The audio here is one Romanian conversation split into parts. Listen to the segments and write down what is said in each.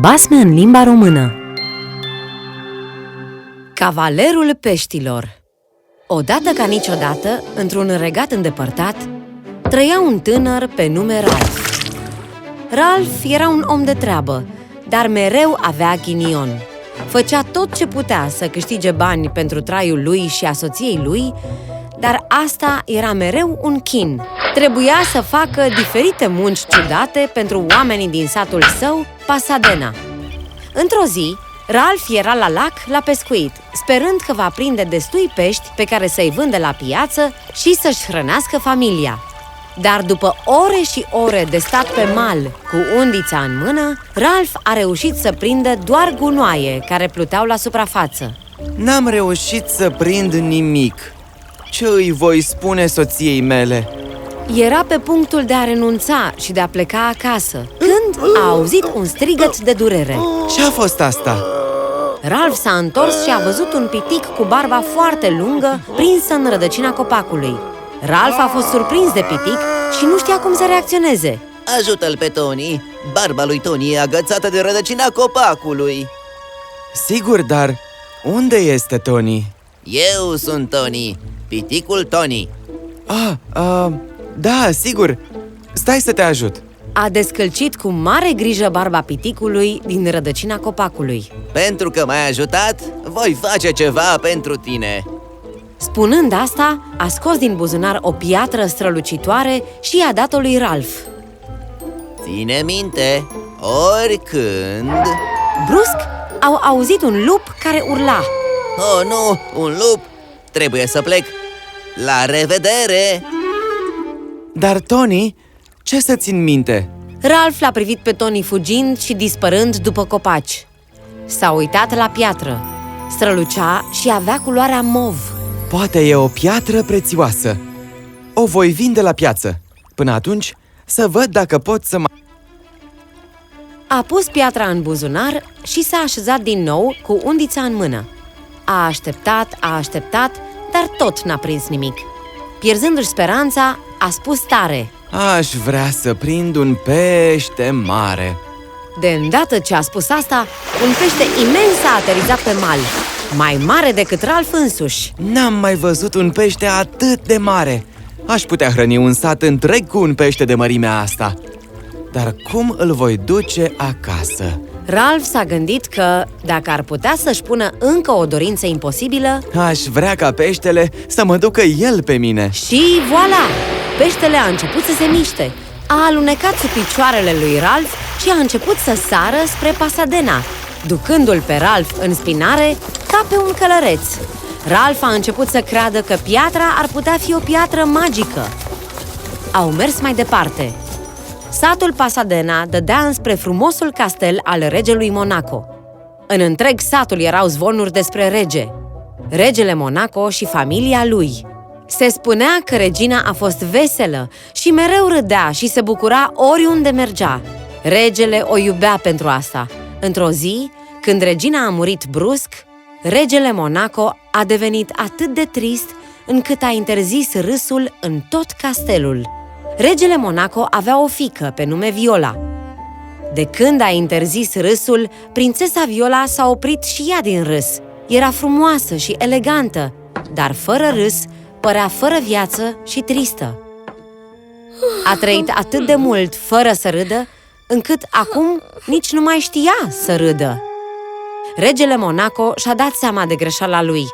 Basme în limba română Cavalerul peștilor Odată ca niciodată, într-un regat îndepărtat, trăia un tânăr pe nume Ralph. Ralph era un om de treabă, dar mereu avea ghinion. Făcea tot ce putea să câștige bani pentru traiul lui și a soției lui, dar asta era mereu un chin. Trebuia să facă diferite munci ciudate pentru oamenii din satul său, Pasadena. Într-o zi, Ralph era la lac la pescuit, sperând că va prinde destui pești pe care să-i vândă la piață și să-și hrănească familia. Dar după ore și ore de stat pe mal cu undița în mână, Ralph a reușit să prindă doar gunoaie care pluteau la suprafață. N-am reușit să prind nimic. Ce îi voi spune soției mele? Era pe punctul de a renunța și de a pleca acasă, când a auzit un strigăt de durere. Ce-a fost asta? Ralph s-a întors și a văzut un pitic cu barba foarte lungă prinsă în rădăcina copacului. Ralph a fost surprins de pitic și nu știa cum să reacționeze. Ajută-l pe Tony! Barba lui Tony e agățată de rădăcina copacului! Sigur, dar unde este Tony? Eu sunt Tony, piticul Tony! Ah, uh, da, sigur. Stai să te ajut. A descălcit cu mare grijă barba piticului din rădăcina copacului. Pentru că m-ai ajutat, voi face ceva pentru tine! Spunând asta, a scos din buzunar o piatră strălucitoare și i-a dat-o lui Ralph. Ține minte, oricând... Brusc, au auzit un lup care urla. Oh, nu! Un lup! Trebuie să plec! La revedere! Dar, Tony, ce să țin minte? Ralph l-a privit pe Tony fugind și dispărând după copaci. S-a uitat la piatră. Strălucea și avea culoarea mov. Poate e o piatră prețioasă. O voi vinde la piață. Până atunci, să văd dacă pot să mă... A pus piatra în buzunar și s-a așezat din nou cu undița în mână. A așteptat, a așteptat, dar tot n-a prins nimic. Pierzându-și speranța, a spus tare. Aș vrea să prind un pește mare. De îndată ce a spus asta, un pește imens a aterizat pe mal, mai mare decât Ralph însuși. N-am mai văzut un pește atât de mare. Aș putea hrăni un sat întreg cu un pește de mărimea asta. Dar cum îl voi duce acasă? Ralph s-a gândit că, dacă ar putea să-și pună încă o dorință imposibilă, Aș vrea ca peștele să mă ducă el pe mine. și voilà! Peștele a început să se miște. A alunecat sub picioarele lui Ralph și a început să sară spre Pasadena, ducându-l pe Ralph în spinare ca pe un călăreț. Ralph a început să creadă că piatra ar putea fi o piatră magică. Au mers mai departe. Satul Pasadena dădea înspre frumosul castel al regelui Monaco. În întreg satul erau zvonuri despre rege. Regele Monaco și familia lui. Se spunea că regina a fost veselă și mereu râdea și se bucura oriunde mergea. Regele o iubea pentru asta. Într-o zi, când regina a murit brusc, regele Monaco a devenit atât de trist încât a interzis râsul în tot castelul. Regele Monaco avea o fică pe nume Viola. De când a interzis râsul, prințesa Viola s-a oprit și ea din râs. Era frumoasă și elegantă, dar fără râs, părea fără viață și tristă. A trăit atât de mult fără să râdă, încât acum nici nu mai știa să râdă. Regele Monaco și-a dat seama de greșeala lui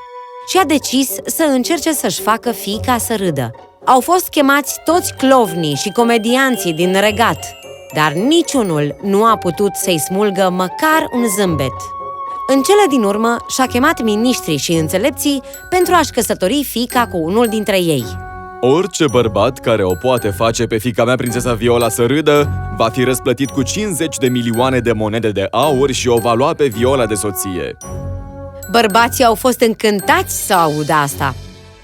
și a decis să încerce să-și facă fiica să râdă. Au fost chemați toți clovnii și comedianții din regat, dar niciunul nu a putut să-i smulgă măcar un zâmbet. În cele din urmă, și-a chemat miniștrii și înțelepții pentru a-și căsători fiica cu unul dintre ei. Orice bărbat care o poate face pe fica mea, prințesa Viola, să râdă, va fi răsplătit cu 50 de milioane de monede de aur și o va lua pe Viola de soție. Bărbații au fost încântați să audă asta.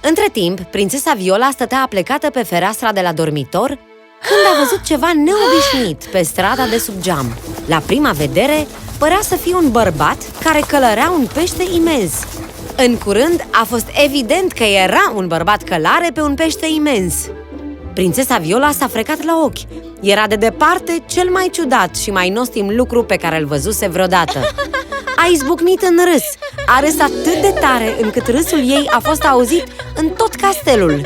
Între timp, prințesa Viola stătea aplecată pe fereastra de la dormitor când a văzut ceva neobișnuit pe strada de sub geam. La prima vedere, părea să fie un bărbat care călărea un pește imens. În curând, a fost evident că era un bărbat călare pe un pește imens. Prințesa Viola s-a frecat la ochi, Era de departe cel mai ciudat și mai nostim lucru pe care îl văzuse vreodată. A izbucnit în râs. A râs atât de tare încât râsul ei a fost auzit în tot castelul.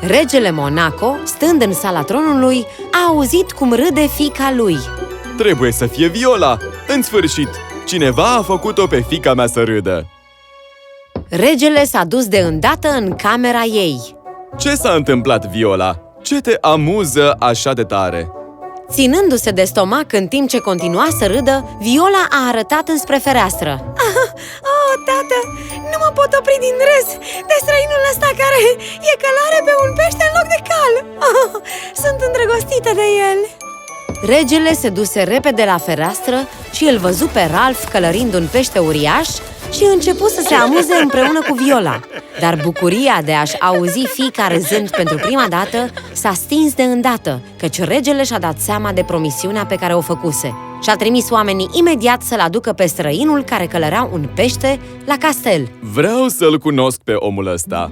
Regele Monaco, stând în sala tronului, a auzit cum râde fica lui. Trebuie să fie Viola! În sfârșit, cineva a făcut-o pe fica mea să râdă. Regele s-a dus de îndată în camera ei. Ce s-a întâmplat, Viola? Ce te amuză așa de tare? Ținându-se de stomac în timp ce continua să râdă, Viola a arătat înspre fereastră. Oh, tată, nu mă pot opri din râs de străinul ăsta care e călare pe un pește în loc de cal. Oh, sunt îndrăgostită de el. Regele se duse repede la fereastră și îl văzu pe Ralph călărind un pește uriaș și începu să se amuze împreună cu Viola. Dar bucuria de a-și auzi fiica râzând pentru prima dată s-a stins de îndată, căci regele și-a dat seama de promisiunea pe care o făcuse. Și-a trimis oamenii imediat să-l aducă pe străinul care călărea un pește la castel. Vreau să-l cunosc pe omul ăsta.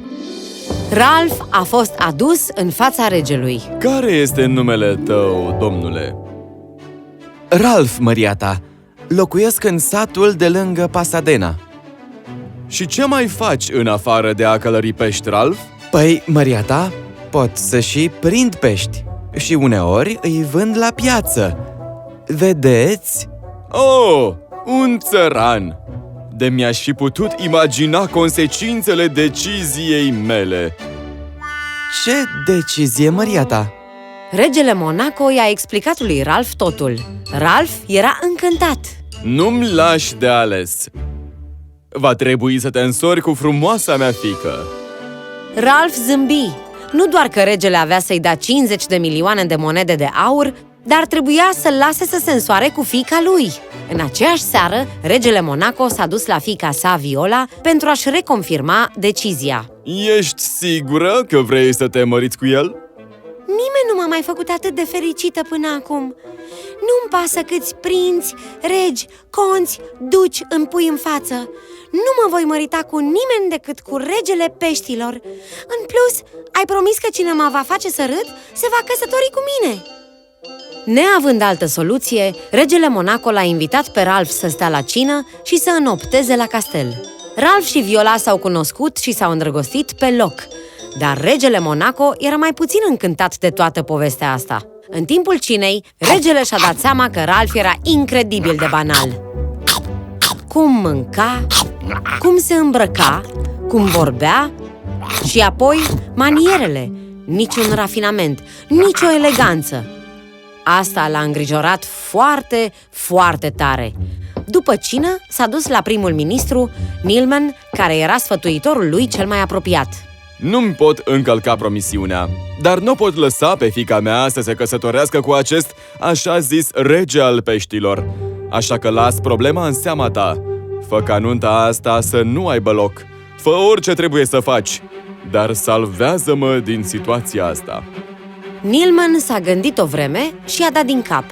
Ralph a fost adus în fața regelui. Care este numele tău, domnule? Ralph, măria ta, locuiesc în satul de lângă Pasadena. Și ce mai faci în afară de a călări pești, Ralph? Păi, măria ta, pot să și prind pești și uneori îi vând la piață. Vedeți? Oh, un țăran! De mi-aș fi putut imagina consecințele deciziei mele. Ce decizie, măria ta? Regele Monaco i-a explicat lui Ralph totul. Ralph era încântat. Nu-mi lași de ales. Va trebui să te însori cu frumoasa mea fică. Ralph zâmbi. Nu doar că regele avea să-i da 50 de milioane de monede de aur, dar trebuia să-l lase să se însoare cu fica lui. În aceeași seară, regele Monaco s-a dus la fica sa, Viola, pentru a-și reconfirma decizia. Ești sigură că vrei să te măriți cu el? Nimeni nu m-a mai făcut atât de fericită până acum. Nu-mi pasă câți prinți, regi, conți, duci îmi pui în față. Nu mă voi mărita cu nimeni decât cu regele peștilor. În plus, ai promis că cine mă va face să râd se va căsători cu mine. Neavând altă soluție, regele Monaco l-a invitat pe Ralph să stea la cină și să înopteze la castel. Ralph și Viola s-au cunoscut și s-au îndrăgostit pe loc, dar regele Monaco era mai puțin încântat de toată povestea asta. În timpul cinei, regele și-a dat seama că Ralph era incredibil de banal. Cum mânca, cum se îmbrăca, cum vorbea și apoi manierele. Niciun rafinament, nicio eleganță. Asta l-a îngrijorat foarte, foarte tare. După cină, s-a dus la primul ministru, Nilman, care era sfătuitorul lui cel mai apropiat. Nu-mi pot încălca promisiunea, dar nu pot lăsa pe fica mea să se căsătorească cu acest așa zis rege al peștilor. Așa că las problema în seama ta. Fă ca nunta asta să nu aibă loc. Fă orice trebuie să faci, dar salvează-mă din situația asta. Nilman s-a gândit o vreme și a dat din cap.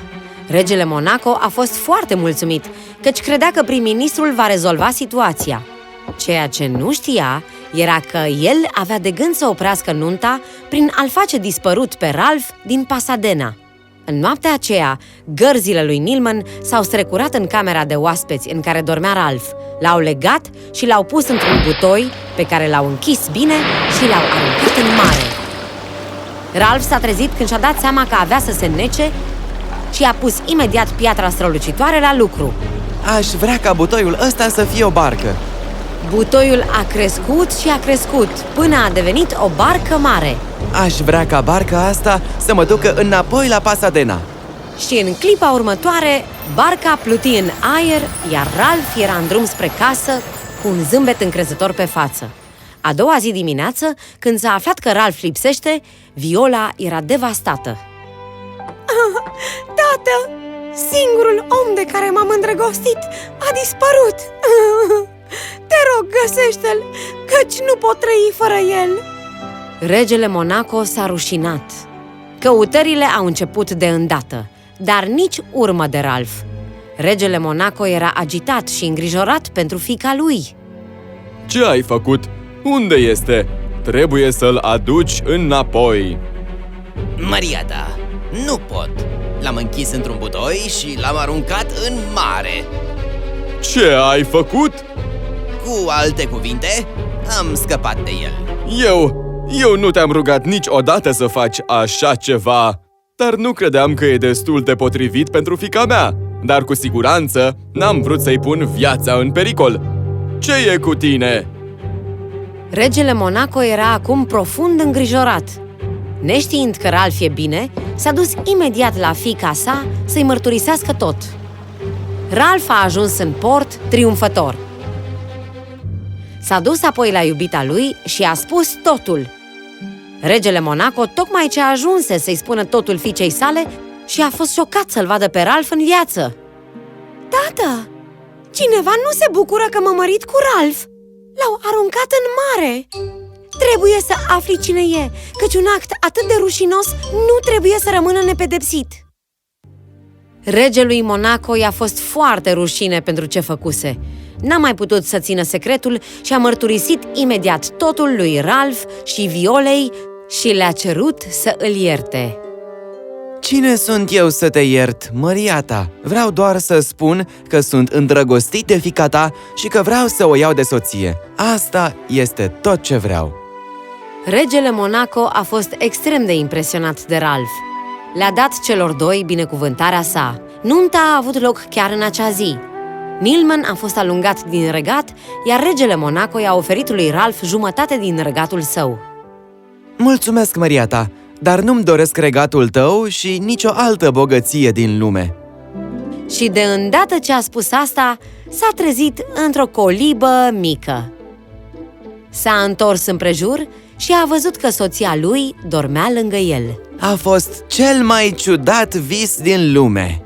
Regele Monaco a fost foarte mulțumit, căci credea că prim-ministrul va rezolva situația. Ceea ce nu știa era că el avea de gând să oprească nunta prin a-l face dispărut pe Ralph din Pasadena. În noaptea aceea, gărzile lui Nilman s-au strecurat în camera de oaspeți în care dormea Ralph, l-au legat și l-au pus într-un butoi pe care l-au închis bine și l-au aruncat în mare. Ralph s-a trezit când și-a dat seama că avea să se nece și a pus imediat piatra strălucitoare la lucru. Aș vrea ca butoiul ăsta să fie o barcă. Butoiul a crescut și a crescut până a devenit o barcă mare. Aș vrea ca barca asta să mă ducă înapoi la Pasadena. Și în clipa următoare, barca pluti în aer, iar Ralph era în drum spre casă cu un zâmbet încrezător pe față. A doua zi dimineață, când s-a aflat că Ralph lipsește, Viola era devastată. Tată, singurul om de care m-am îndrăgostit a dispărut! Te rog, găsește-l, căci nu pot trăi fără el! Regele Monaco s-a rușinat. Căutările au început de îndată, dar nici urmă de Ralph. Regele Monaco era agitat și îngrijorat pentru fica lui. Ce ai făcut? Unde este? Trebuie să-l aduci înapoi. Maria ta, nu pot. L-am închis într-un butoi și l-am aruncat în mare. Ce ai făcut? Cu alte cuvinte, am scăpat de el. Eu, eu nu te-am rugat niciodată să faci așa ceva, dar nu credeam că e destul de potrivit pentru fica mea. Dar cu siguranță n-am vrut să-i pun viața în pericol. Ce e cu tine? Regele Monaco era acum profund îngrijorat. Neștiind că Ralph e bine, s-a dus imediat la fica sa să-i mărturisească tot. Ralph a ajuns în port triumfător. S-a dus apoi la iubita lui și a spus totul. Regele Monaco tocmai ce ajunse să-i spună totul fiicei sale și a fost șocat să-l vadă pe Ralph în viață. Tată, cineva nu se bucură că m-a mărit cu Ralph. L-au aruncat în mare. Trebuie să afli cine e, căci un act atât de rușinos nu trebuie să rămână nepedepsit. Regelui Monaco i-a fost foarte rușine pentru ce făcuse. N-a mai putut să țină secretul și a mărturisit imediat totul lui Ralph și Violei și le-a cerut să îl ierte. Cine sunt eu să te iert, Maria ta? Vreau doar să spun că sunt îndrăgostit de fica ta și că vreau să o iau de soție. Asta este tot ce vreau. Regele Monaco a fost extrem de impresionat de Ralph. Le-a dat celor doi binecuvântarea sa. Nunta a avut loc chiar în acea zi. Milman a fost alungat din regat, iar regele Monaco i-a oferit lui Ralph jumătate din regatul său. Mulțumesc, Maria ta, dar nu-mi doresc regatul tău și nicio altă bogăție din lume. Și de îndată ce a spus asta, s-a trezit într-o colibă mică. S-a întors împrejur și a văzut că soția lui dormea lângă el. A fost cel mai ciudat vis din lume.